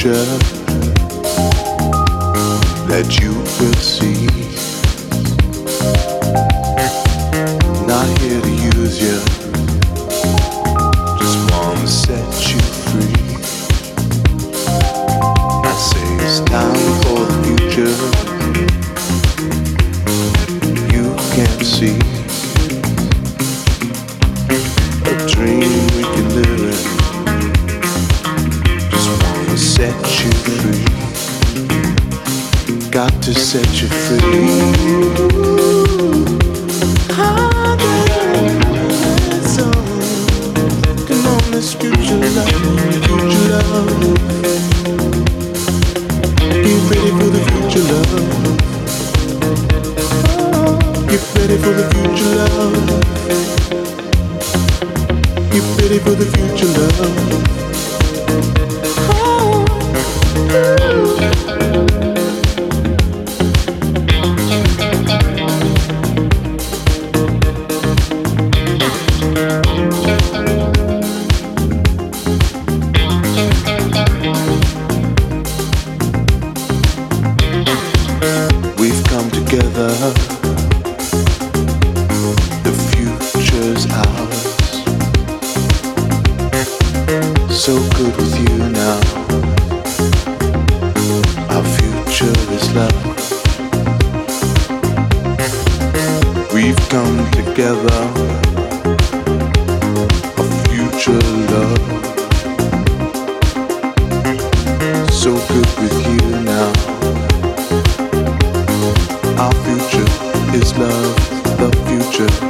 future that you will see. so good with you now. Our future is love, the future.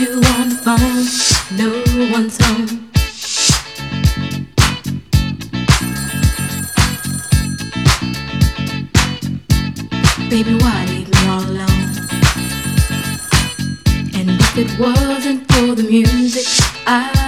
you on the phone, no one's home. Baby, why leave me all alone? And if it wasn't for the music, I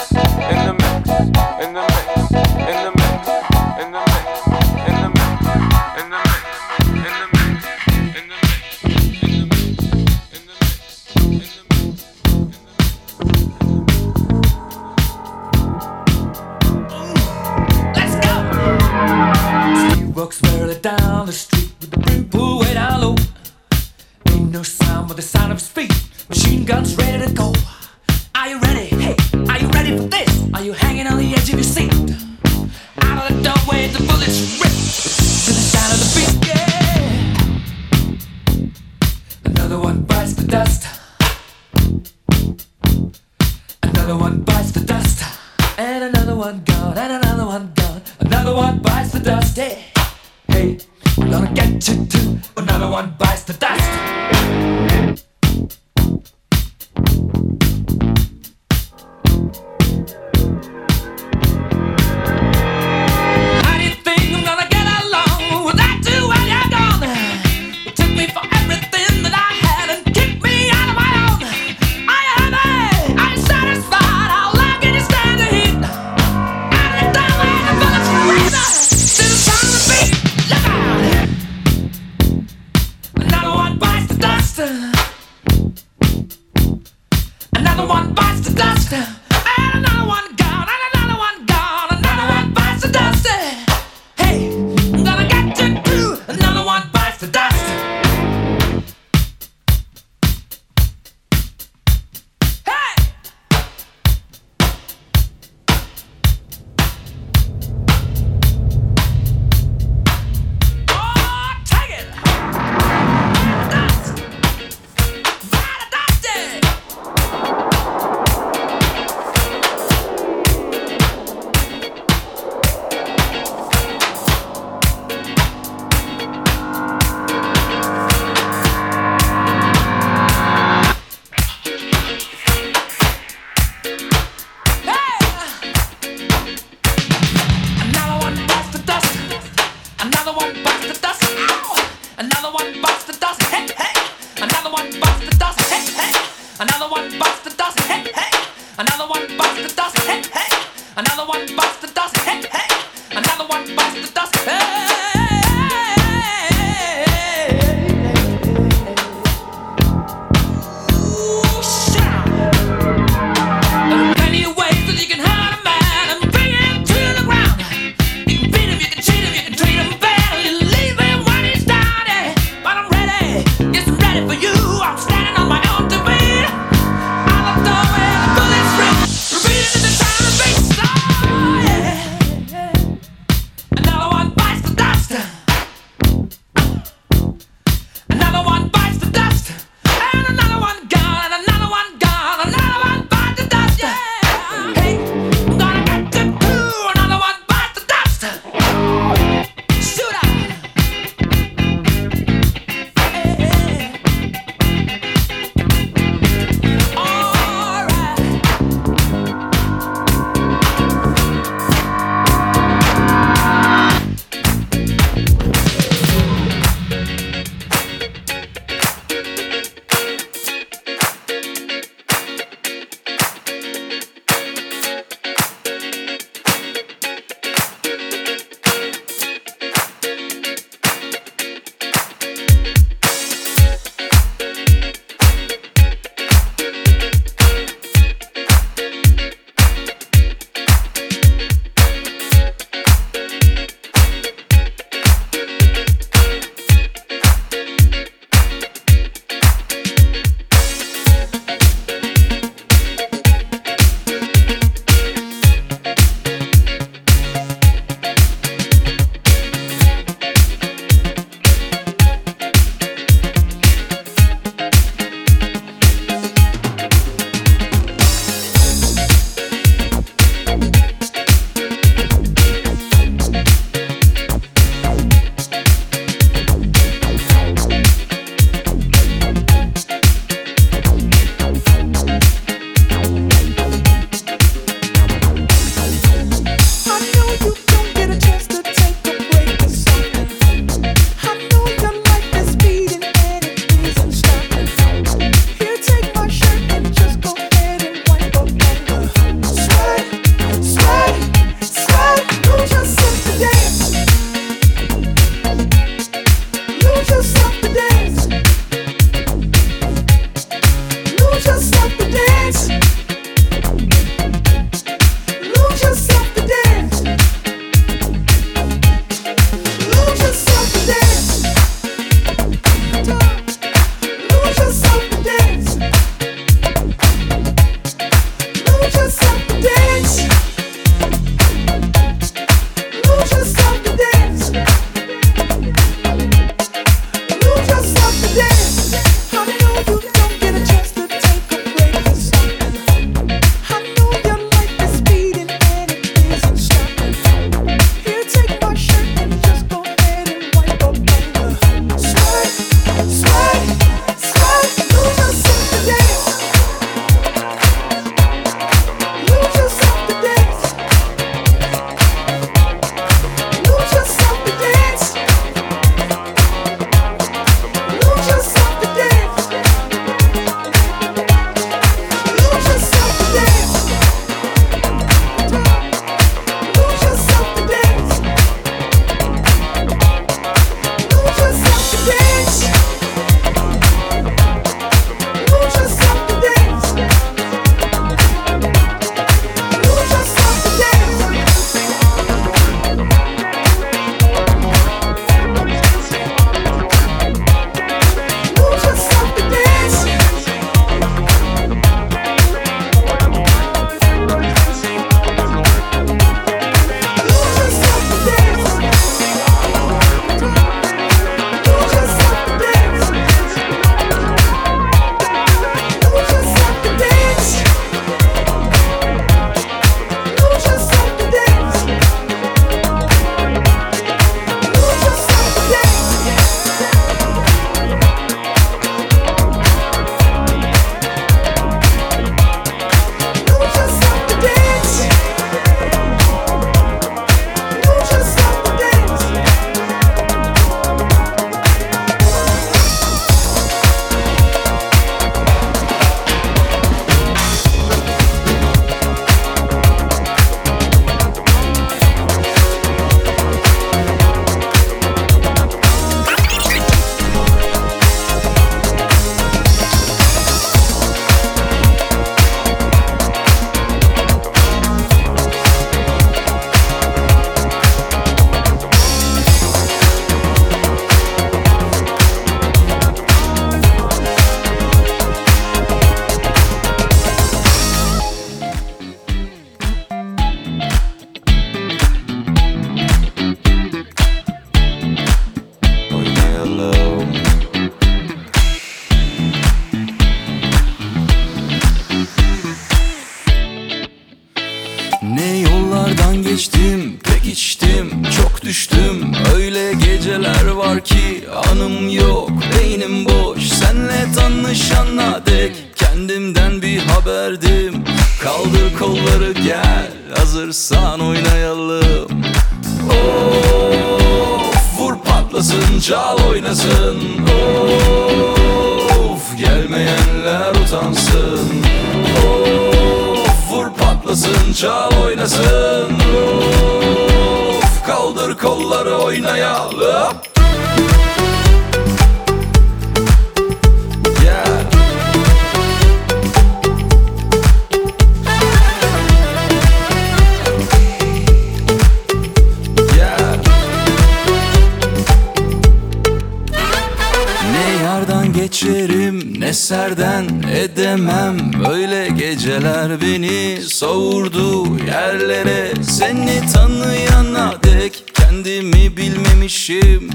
Geçerim ne serden edemem. Böyle geceler beni savurdu yerlere. Seni tanıyana dek kendimi bilmemişim.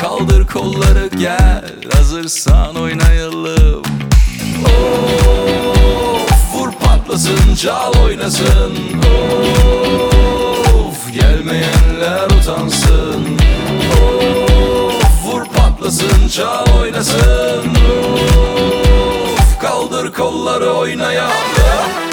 Kaldır kolları gel hazırsan oynayalım. Of vur patlasın çal oynasın. Of gelmeyenler utansın. Of patlasın oynasın. Of kaldır kolları oynayalım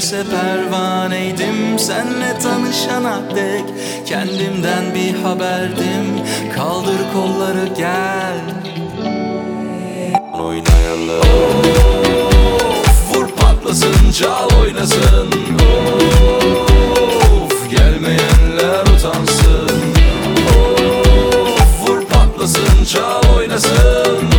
bense pervaneydim. Senle tanışana dek kendimden bir haberdim. Kaldır kolları gel. Oynayalım. Of vur patlasın çal oynasın. Of gelmeyenler utansın. Of vur patlasın çal oynasın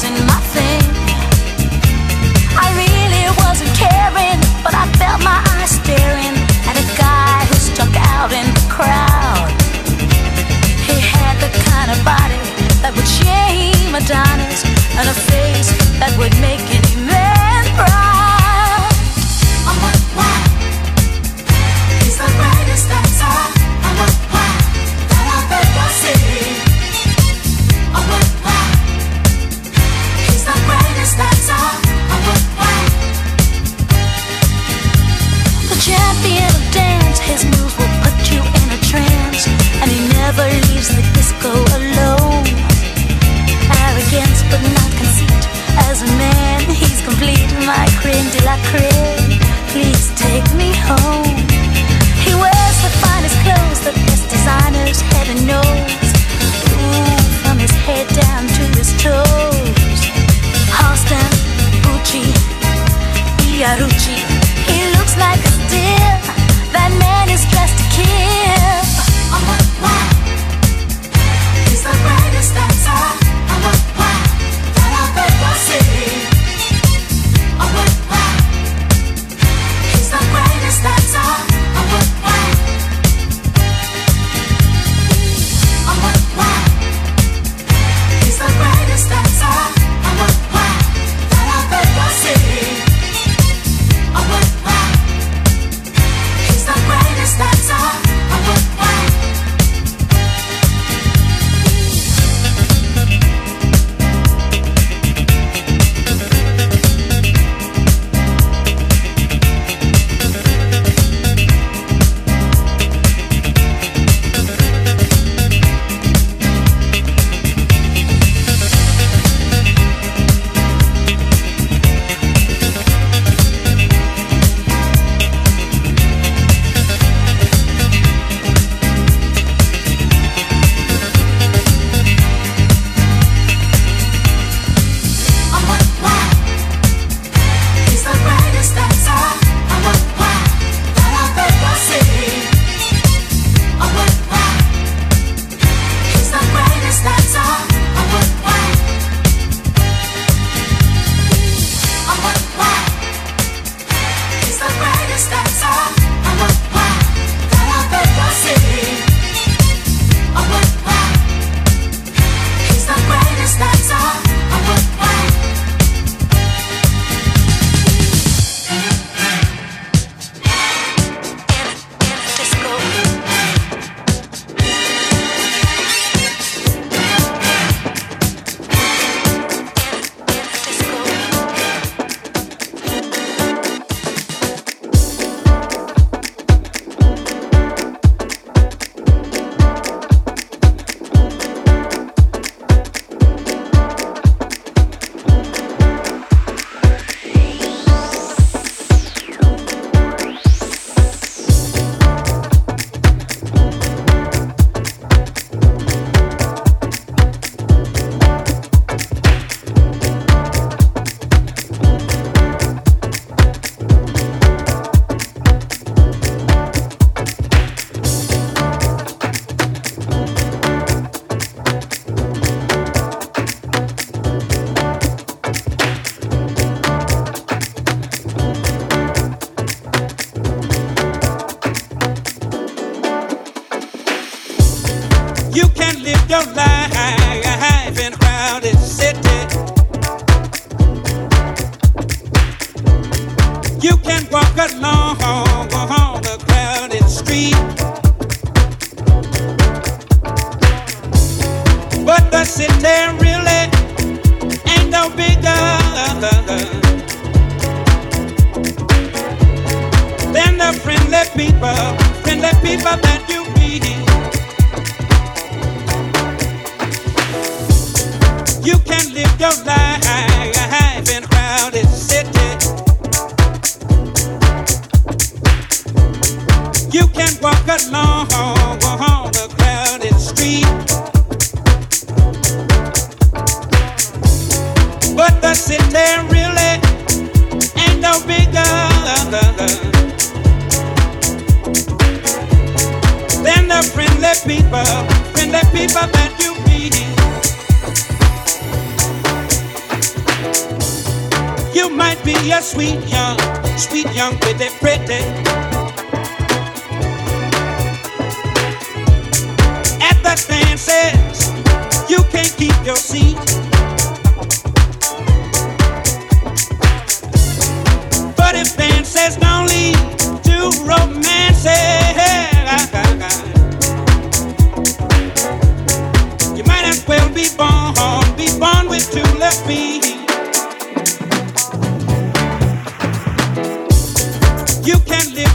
that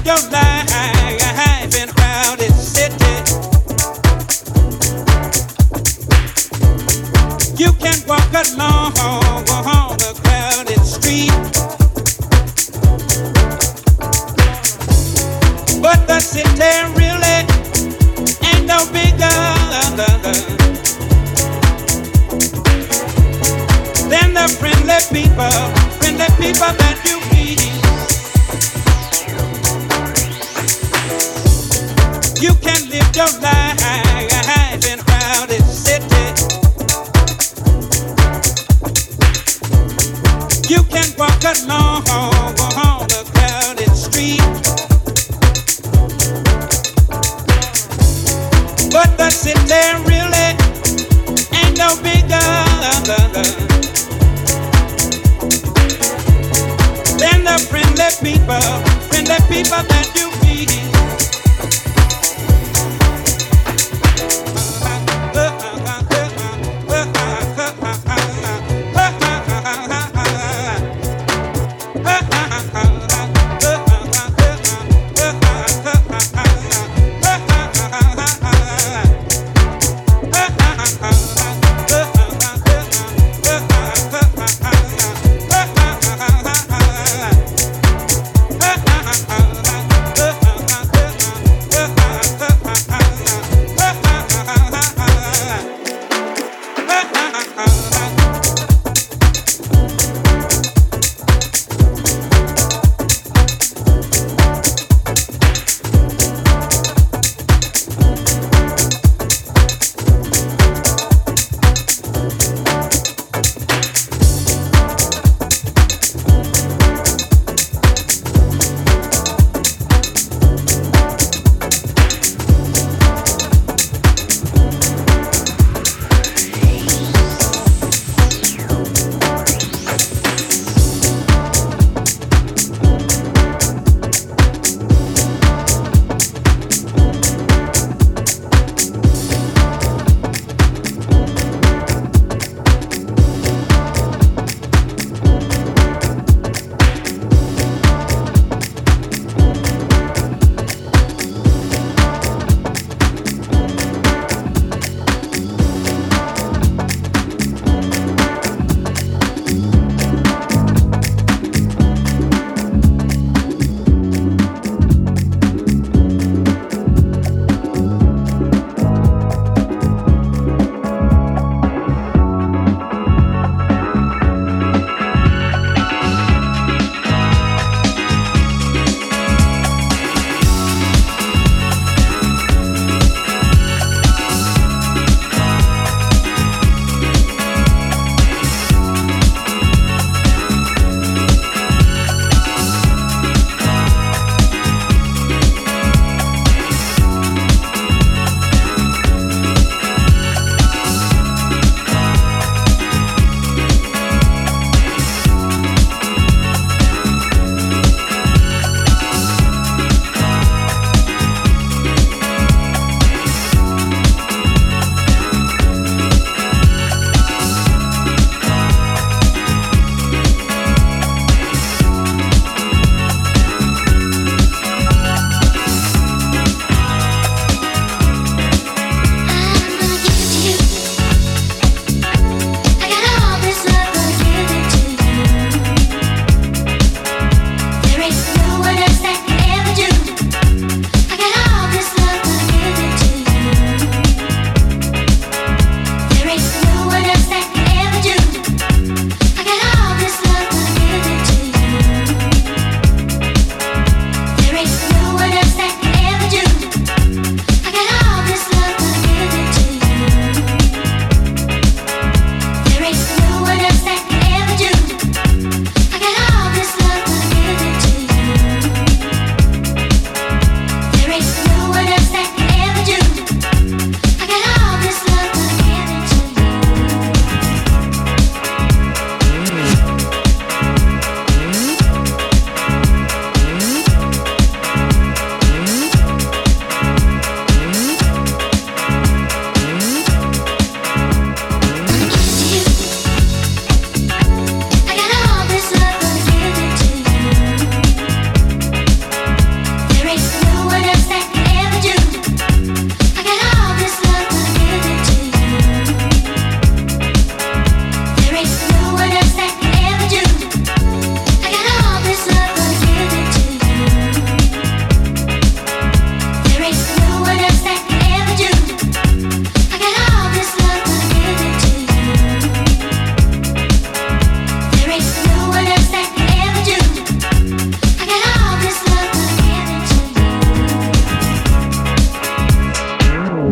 live